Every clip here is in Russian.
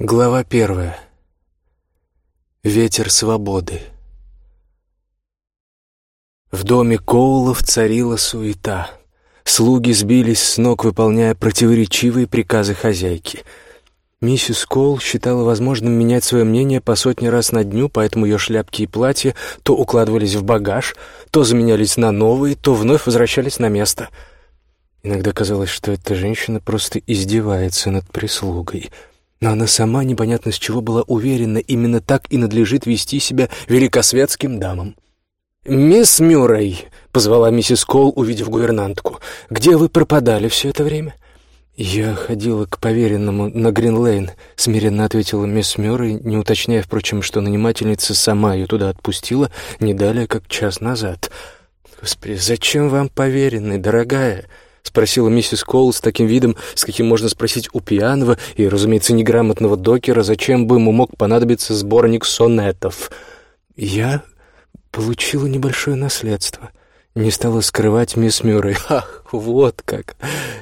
Глава первая. Ветер свободы. В доме Коулов царила суета. Слуги сбились с ног, выполняя противоречивые приказы хозяйки. Миссис Коул считала возможным менять свое мнение по сотни раз на дню, поэтому ее шляпки и платья то укладывались в багаж, то заменялись на новые, то вновь возвращались на место. Иногда казалось, что эта женщина просто издевается над прислугой — но она сама непонятно с чего была уверена, именно так и надлежит вести себя великосветским дамам. «Мисс Мюррей», — позвала миссис Кол, увидев гувернантку, — «где вы пропадали все это время?» «Я ходила к поверенному на Гринлейн», — смиренно ответила мисс Мюррей, не уточняя, впрочем, что нанимательница сама ее туда отпустила не далее, как час назад. «Господи, зачем вам поверенный, дорогая?» — спросила миссис Коул с таким видом, с каким можно спросить у пьяного и, разумеется, неграмотного докера, зачем бы ему мог понадобиться сборник сонетов. «Я получила небольшое наследство», — не стала скрывать мисс Мюррей. «Ах, вот как!»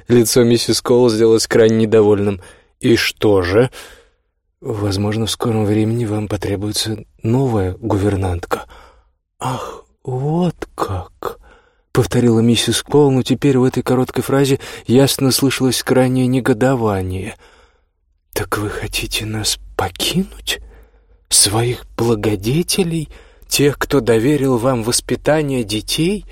Лицо миссис Коул сделалось крайне недовольным. «И что же?» «Возможно, в скором времени вам потребуется новая гувернантка». «Ах, вот как!» Повторила миссис Кол, но теперь в этой короткой фразе ясно слышалось крайнее негодование. «Так вы хотите нас покинуть? Своих благодетелей? Тех, кто доверил вам воспитание детей?»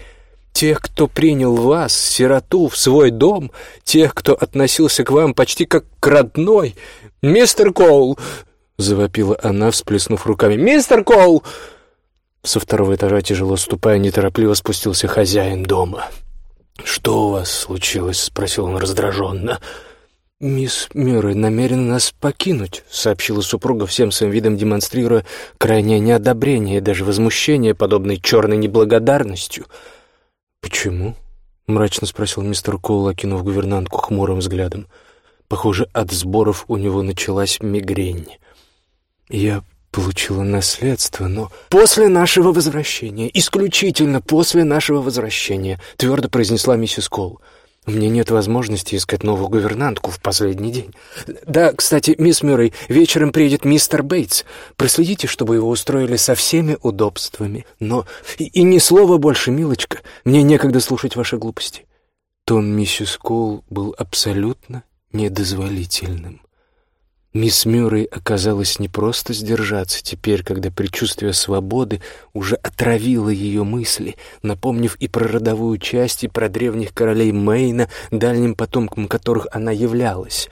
тех, кто принял вас, сироту, в свой дом, тех, кто относился к вам почти как к родной. «Мистер Коул!» — завопила она, всплеснув руками. «Мистер Коул!» Со второго этажа, тяжело ступая, неторопливо спустился хозяин дома. «Что у вас случилось?» — спросил он раздраженно. «Мисс Мюррей намерена нас покинуть», — сообщила супруга, всем своим видом демонстрируя крайнее неодобрение и даже возмущение, подобной черной неблагодарностью. «Почему?» — мрачно спросил мистер Коул, окинув гувернантку хмурым взглядом. Похоже, от сборов у него началась мигрень. «Я получила наследство, но после нашего возвращения, исключительно после нашего возвращения, твердо произнесла миссис Кол. У меня нет возможности искать новую гувернантку в последний день. Да, кстати, мисс Мюррей, вечером приедет мистер Бейтс. Проследите, чтобы его устроили со всеми удобствами. Но и, и ни слова больше, милочка. Мне некогда слушать ваши глупости. Тон миссис Кол был абсолютно недозволительным. Мисс Мюррей оказалось не просто сдержаться теперь, когда предчувствие свободы уже отравило ее мысли, напомнив и про родовую часть, и про древних королей Мейна, дальним потомком которых она являлась.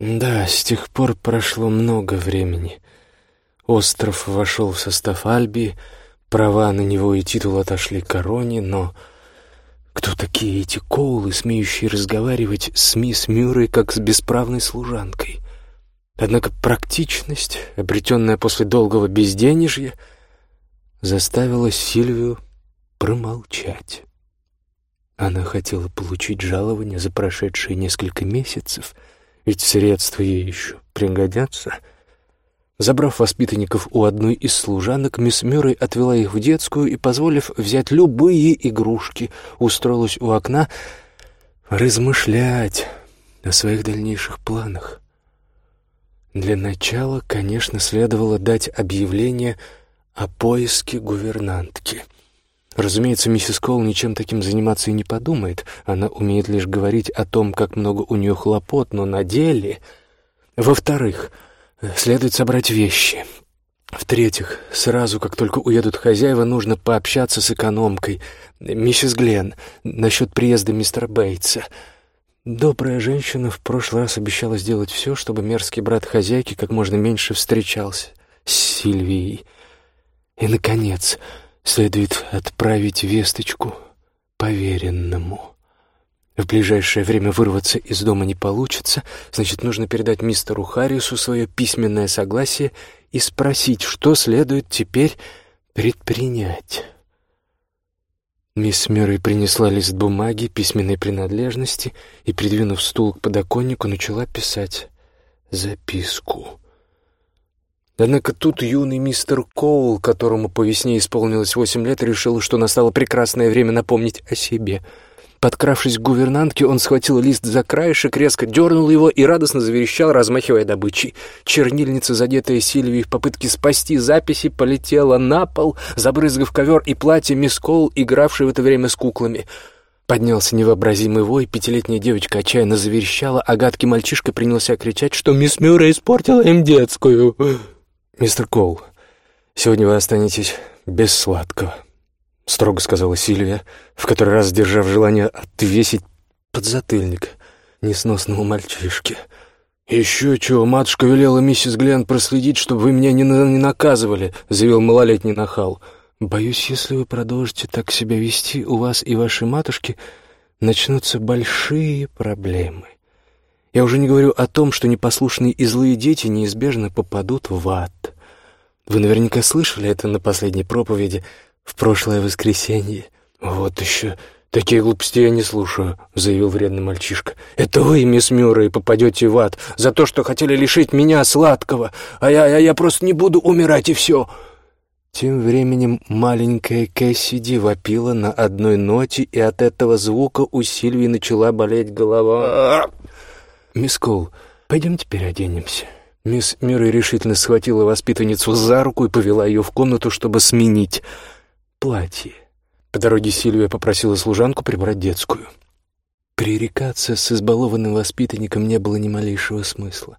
Да, с тех пор прошло много времени. Остров вошел в состав Альбии, права на него и титул отошли короне, но... Кто такие эти коулы, смеющие разговаривать с мисс Мюррей, как с бесправной служанкой? Однако практичность, обретенная после долгого безденежья, заставила Сильвию промолчать. Она хотела получить жалование за прошедшие несколько месяцев, ведь средства ей еще пригодятся. Забрав воспитанников у одной из служанок, мисс Мюррей отвела их в детскую и, позволив взять любые игрушки, устроилась у окна размышлять о своих дальнейших планах. Для начала, конечно, следовало дать объявление о поиске гувернантки. Разумеется, миссис Кол ничем таким заниматься и не подумает. Она умеет лишь говорить о том, как много у нее хлопот, но на деле... Во-вторых, следует собрать вещи. В-третьих, сразу, как только уедут хозяева, нужно пообщаться с экономкой, миссис Глен, насчет приезда мистера Бейтса — Добрая женщина в прошлый раз обещала сделать все, чтобы мерзкий брат хозяйки как можно меньше встречался с Сильвией. И, наконец, следует отправить весточку поверенному. В ближайшее время вырваться из дома не получится, значит, нужно передать мистеру Харрису свое письменное согласие и спросить, что следует теперь предпринять. Мисс Мюррей принесла лист бумаги, письменной принадлежности и, придвинув стул к подоконнику, начала писать записку. Однако тут юный мистер Коул, которому по весне исполнилось восемь лет, решил, что настало прекрасное время напомнить о себе. Подкравшись к гувернантке, он схватил лист за краешек, резко дернул его и радостно заверещал, размахивая добычей. Чернильница, задетая Сильвией в попытке спасти записи, полетела на пол, забрызгав ковер и платье мисс Коул, игравшей в это время с куклами. Поднялся невообразимый вой, пятилетняя девочка отчаянно заверещала, а гадкий мальчишка принялся кричать, что мисс Мюррей испортила им детскую. «Мистер Коул, сегодня вы останетесь без сладкого». — строго сказала Сильвия, в который раз сдержав желание отвесить подзатыльник несносному мальчишке. «Еще чего, матушка велела миссис Глен проследить, чтобы вы меня не, на не наказывали», — заявил малолетний нахал. «Боюсь, если вы продолжите так себя вести, у вас и вашей матушки начнутся большие проблемы. Я уже не говорю о том, что непослушные и злые дети неизбежно попадут в ад. Вы наверняка слышали это на последней проповеди — в прошлое воскресенье. Вот еще. Такие глупости я не слушаю, заявил вредный мальчишка. Это вы, мисс Мюррей, попадете в ад за то, что хотели лишить меня сладкого, а я, я, я просто не буду умирать и все. Тем временем маленькая Кэссиди вопила на одной ноте, и от этого звука у Сильвии начала болеть голова. «Мисс Кол, пойдем теперь оденемся». Мисс Мюррей решительно схватила воспитанницу за руку и повела ее в комнату, чтобы сменить платье. По дороге Сильвия попросила служанку прибрать детскую. Пререкаться с избалованным воспитанником не было ни малейшего смысла.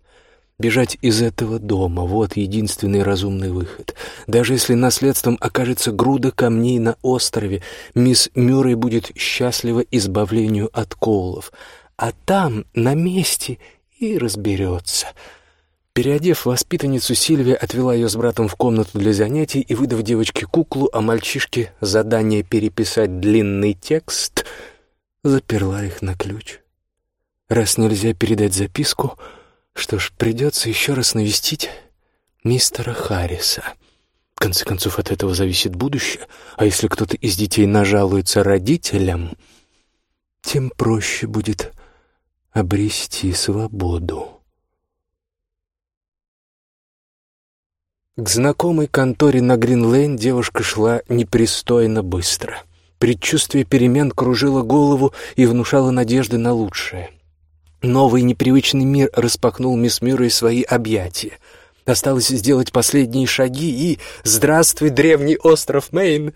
Бежать из этого дома — вот единственный разумный выход. Даже если наследством окажется груда камней на острове, мисс Мюррей будет счастлива избавлению от колов. А там, на месте, и разберется — Переодев воспитанницу, Сильвия отвела ее с братом в комнату для занятий и, выдав девочке куклу, а мальчишке задание переписать длинный текст, заперла их на ключ. Раз нельзя передать записку, что ж, придется еще раз навестить мистера Харриса. В конце концов, от этого зависит будущее, а если кто-то из детей нажалуется родителям, тем проще будет обрести свободу. К знакомой конторе на Гринлейн девушка шла непристойно быстро. Предчувствие перемен кружило голову и внушало надежды на лучшее. Новый непривычный мир распахнул мисс Мюррей свои объятия. Осталось сделать последние шаги и... Здравствуй, древний остров Мейн!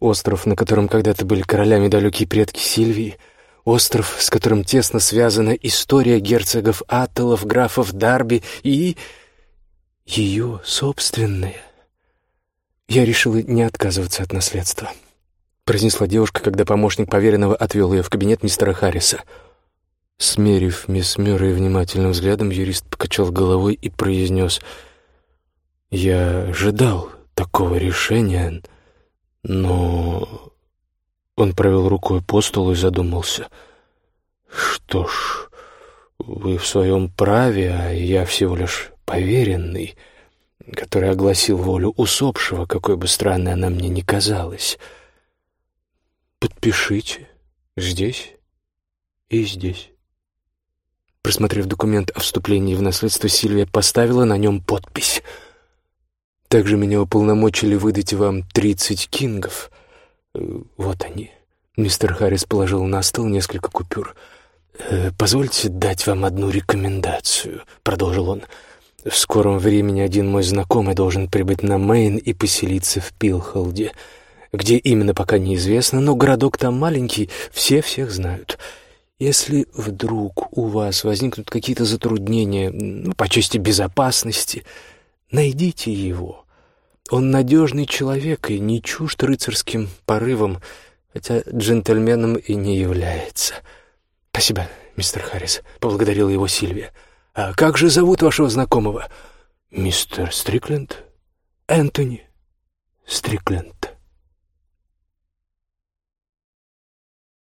Остров, на котором когда-то были королями далекие предки Сильвии. Остров, с которым тесно связана история герцогов Аттелов, графов Дарби и ее собственное. Я решила не отказываться от наследства, произнесла девушка, когда помощник поверенного отвел ее в кабинет мистера Харриса. Смерив мисс Мюррей внимательным взглядом, юрист покачал головой и произнес «Я ожидал такого решения, но...» Он провел рукой по столу и задумался. «Что ж, вы в своем праве, а я всего лишь поверенный, который огласил волю усопшего, какой бы странной она мне ни казалась. Подпишите здесь и здесь. Просмотрев документ о вступлении в наследство, Сильвия поставила на нем подпись. Также меня уполномочили выдать вам тридцать кингов. Э, вот они. Мистер Харрис положил на стол несколько купюр. «Э, «Позвольте дать вам одну рекомендацию», — продолжил он. В скором времени один мой знакомый должен прибыть на Мейн и поселиться в Пилхолде. Где именно, пока неизвестно, но городок там маленький, все всех знают. Если вдруг у вас возникнут какие-то затруднения ну, по части безопасности, найдите его. Он надежный человек и не чужд рыцарским порывам, хотя джентльменом и не является. «Спасибо, мистер Харрис», — поблагодарила его Сильвия. «А как же зовут вашего знакомого?» «Мистер Стрикленд?» «Энтони Стрикленд».